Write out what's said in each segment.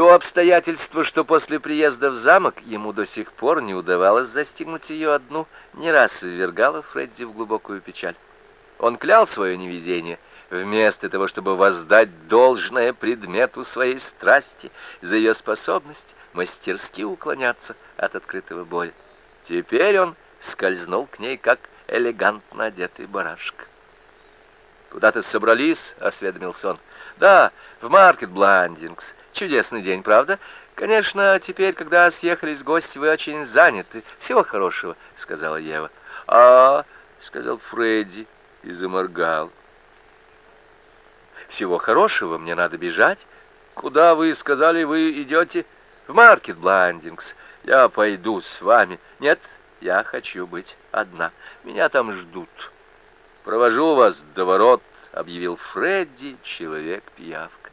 То обстоятельство, что после приезда в замок ему до сих пор не удавалось застигнуть ее одну, не раз ввергало Фредди в глубокую печаль. Он клял свое невезение, вместо того, чтобы воздать должное предмету своей страсти за ее способность мастерски уклоняться от открытого боя. Теперь он скользнул к ней, как элегантно одетый барашек. «Куда-то собрались?» — осведомился он. «Да, в Маркет Бландингс. Чудесный день, правда? Конечно, теперь, когда съехались гости, вы очень заняты. Всего хорошего, сказала Ева. А, сказал Фредди и заморгал. Всего хорошего, мне надо бежать. Куда вы сказали, вы идете? В Маркет Бландингс. Я пойду с вами. Нет, я хочу быть одна. Меня там ждут. Провожу вас до ворот, объявил Фредди, человек-пиявка.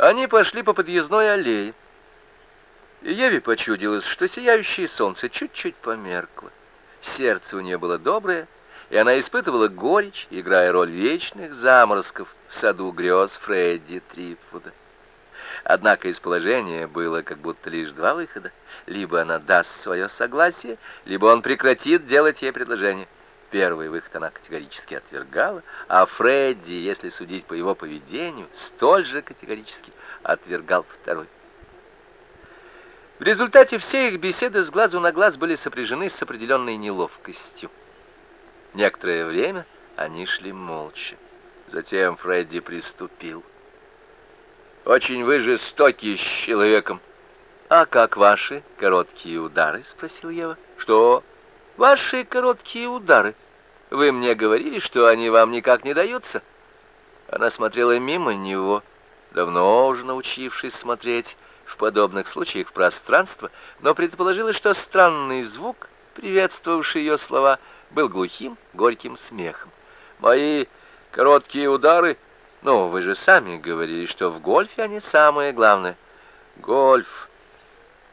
Они пошли по подъездной аллее. И Еве почудилось, что сияющее солнце чуть-чуть померкло. Сердце у нее было доброе, и она испытывала горечь, играя роль вечных заморозков в саду грез Фредди Трипфуда. Однако из положения было как будто лишь два выхода. Либо она даст свое согласие, либо он прекратит делать ей предложение. Первый выход она категорически отвергала, а Фредди, если судить по его поведению, столь же категорически отвергал второй. В результате все их беседы с глазу на глаз были сопряжены с определенной неловкостью. Некоторое время они шли молча. Затем Фредди приступил. «Очень вы жестоки с человеком». «А как ваши короткие удары?» — спросил Ева. «Что?» Ваши короткие удары. Вы мне говорили, что они вам никак не даются. Она смотрела мимо него, давно уже научившись смотреть в подобных случаях в пространство, но предположила, что странный звук, приветствовавший ее слова, был глухим, горьким смехом. «Мои короткие удары? Ну, вы же сами говорили, что в гольфе они самое главное». «Гольф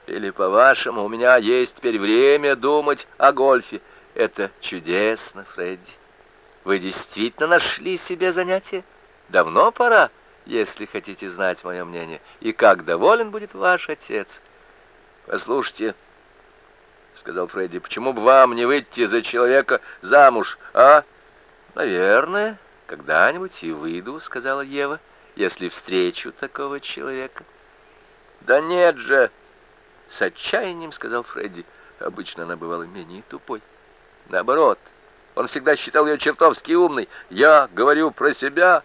или, по-вашему, у меня есть теперь время думать о гольфе? Это чудесно, Фредди. Вы действительно нашли себе занятие? Давно пора, если хотите знать мое мнение. И как доволен будет ваш отец? Послушайте, — сказал Фредди, — почему бы вам не выйти за человека замуж, а? Наверное, когда-нибудь и выйду, — сказала Ева, — если встречу такого человека. Да нет же, — с отчаянием сказал Фредди. Обычно она бывала менее тупой. Наоборот, он всегда считал ее чертовски умной. Я говорю про себя.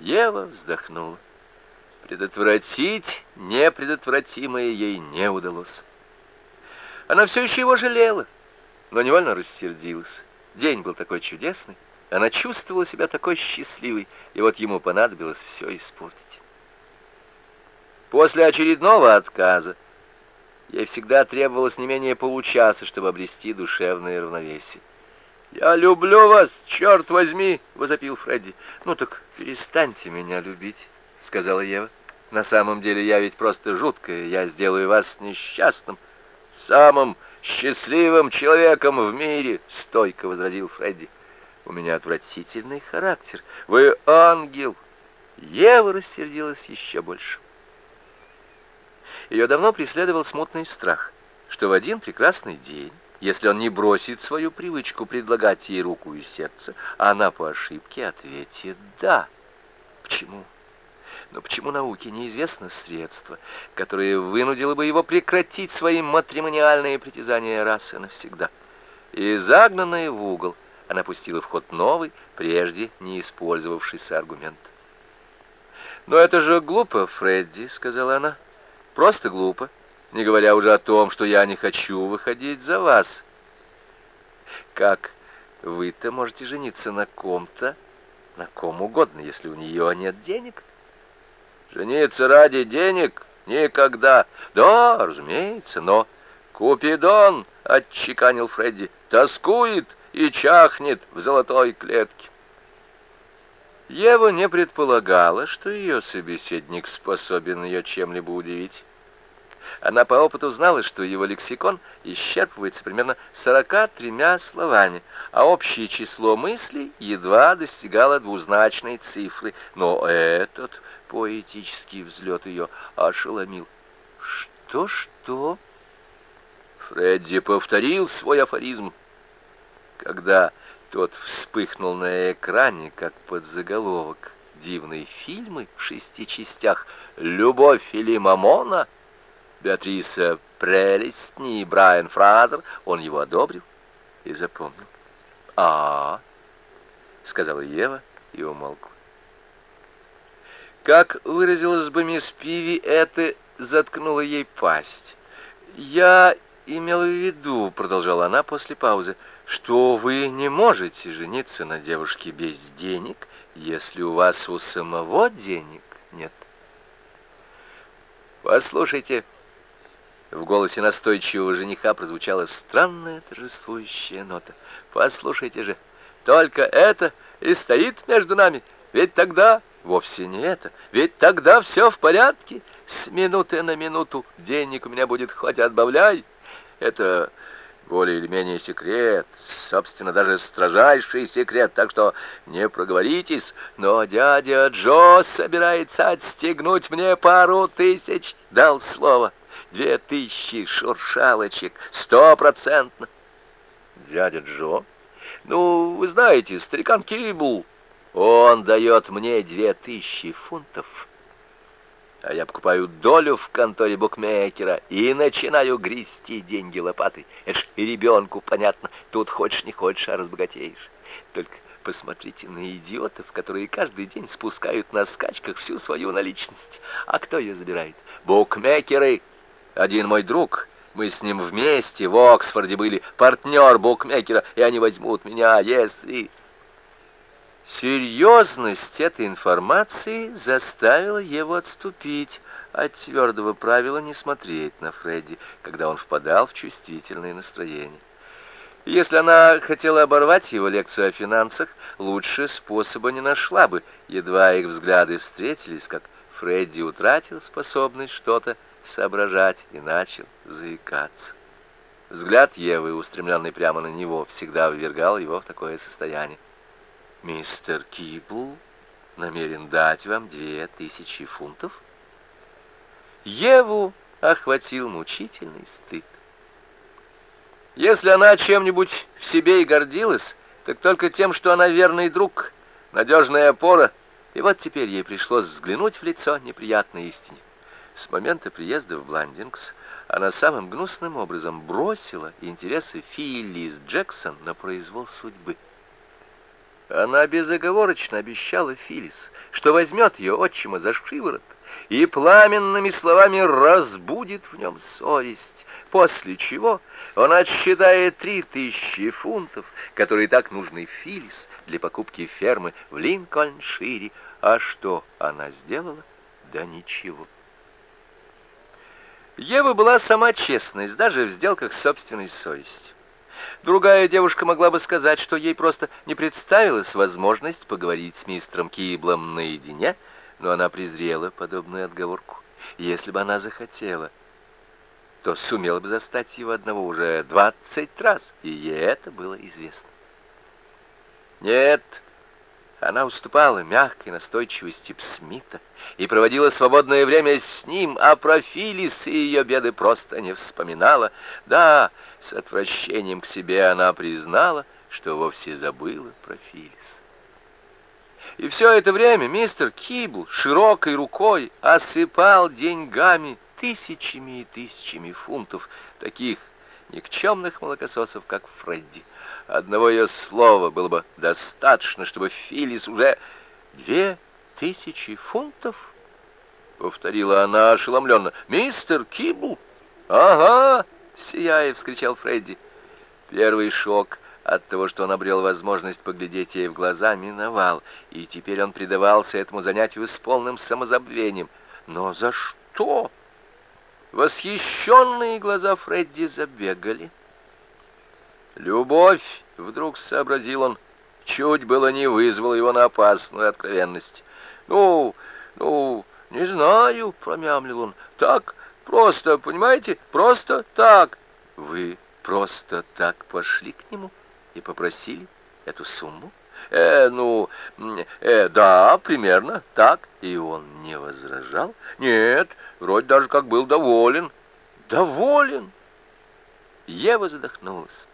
Ева вздохнула. Предотвратить непредотвратимое ей не удалось. Она все еще его жалела, но невольно рассердилась. День был такой чудесный, она чувствовала себя такой счастливой, и вот ему понадобилось все испортить. После очередного отказа Ей всегда требовалось не менее получаса, чтобы обрести душевное равновесие. «Я люблю вас, черт возьми!» — возопил Фредди. «Ну так перестаньте меня любить», — сказала Ева. «На самом деле я ведь просто жуткая, я сделаю вас несчастным, самым счастливым человеком в мире», — стойко возразил Фредди. «У меня отвратительный характер. Вы ангел!» Ева рассердилась еще больше. Ее давно преследовал смутный страх, что в один прекрасный день, если он не бросит свою привычку предлагать ей руку и сердце, она по ошибке ответит «да». Почему? Но почему науке неизвестно средство, которое вынудило бы его прекратить свои матримониальные притязания раз и навсегда? И загнанная в угол, она пустила в ход новый, прежде не использовавшийся аргумент. «Но это же глупо, Фредди», — сказала она. Просто глупо, не говоря уже о том, что я не хочу выходить за вас. Как вы-то можете жениться на ком-то, на ком угодно, если у нее нет денег? Жениться ради денег? Никогда. Да, разумеется, но... Купидон, — отчеканил Фредди, — тоскует и чахнет в золотой клетке. Ева не предполагала, что ее собеседник способен ее чем-либо удивить. Она по опыту знала, что его лексикон исчерпывается примерно сорока тремя словами, а общее число мыслей едва достигало двузначной цифры. Но этот поэтический взлет ее ошеломил. «Что-что?» Фредди повторил свой афоризм. Когда тот вспыхнул на экране, как подзаголовок дивные фильмы в шести частях «Любовь или Мамона», Беатриса Прелестни и Брайан Фразер, он его одобрил и запомнил. а, сказала Ева и умолкла. Как выразилась бы мисс Пиви, это заткнуло ей пасть. «Я имела в виду», — продолжала она после паузы, — «что вы не можете жениться на девушке без денег, если у вас у самого денег нет». «Послушайте», — в голосе настойчивого жениха прозвучала странная торжествующая нота, «послушайте же, только это и стоит между нами, ведь тогда вовсе не это, ведь тогда все в порядке, с минуты на минуту денег у меня будет хоть отбавляй». Это более или менее секрет, собственно, даже строжайший секрет, так что не проговоритесь, но дядя Джо собирается отстегнуть мне пару тысяч, дал слово, две тысячи шуршалочек, стопроцентно. Дядя Джо? Ну, вы знаете, старикан Кибл, он дает мне две тысячи фунтов а я покупаю долю в конторе букмекера и начинаю грести деньги лопатой. Это ж и ребенку понятно, тут хочешь не хочешь, а разбогатеешь. Только посмотрите на идиотов, которые каждый день спускают на скачках всю свою наличность. А кто ее забирает? Букмекеры. Один мой друг, мы с ним вместе в Оксфорде были, партнер букмекера, и они возьмут меня, если... Серьезность этой информации заставила его отступить от твердого правила не смотреть на Фредди, когда он впадал в чувствительное настроение. Если она хотела оборвать его лекцию о финансах, лучше способа не нашла бы. Едва их взгляды встретились, как Фредди утратил способность что-то соображать и начал заикаться. Взгляд Евы, устремленный прямо на него, всегда ввергал его в такое состояние. Мистер Кибл намерен дать вам две тысячи фунтов? Еву охватил мучительный стыд. Если она чем-нибудь в себе и гордилась, так только тем, что она верный друг, надежная опора, и вот теперь ей пришлось взглянуть в лицо неприятной истине. С момента приезда в Бландингс она самым гнусным образом бросила интересы Филлис Джексон на произвол судьбы. Она безоговорочно обещала Филис, что возьмет ее отчима за шиворот и пламенными словами разбудит в нем совесть, после чего он отсчитает три тысячи фунтов, которые так нужны Филис для покупки фермы в Линкольншире. А что она сделала? Да ничего. Ева была сама честность, даже в сделках собственной совестью. Другая девушка могла бы сказать, что ей просто не представилась возможность поговорить с мистером Киблом наедине, но она презрела подобную отговорку. Если бы она захотела, то сумела бы застать его одного уже двадцать раз, и ей это было известно. Нет, она уступала мягкой настойчивости Псмита и проводила свободное время с ним, а про Филис и ее беды просто не вспоминала. Да, с отвращением к себе она признала, что вовсе забыла про Филис. И все это время мистер Кибл широкой рукой осыпал деньгами тысячами и тысячами фунтов таких никчемных молокососов, как Фредди. Одного ее слова было бы достаточно, чтобы Филис уже две тысячи фунтов, повторила она ошеломленно. Мистер Кибл? Ага, сияя, вскричал Фредди. Первый шок от того, что он обрел возможность поглядеть ей в глаза, миновал, и теперь он предавался этому занятию с полным самозабвением. Но за что? Восхищенные глаза Фредди забегали. Любовь, вдруг сообразил он, чуть было не вызвала его на опасную откровенность. «Ну, ну, не знаю», — промямлил он, — «так, Просто, понимаете, просто так. Вы просто так пошли к нему и попросили эту сумму? Э, ну, э, да, примерно так. И он не возражал? Нет, вроде даже как был доволен. Доволен? Ева задохнулась.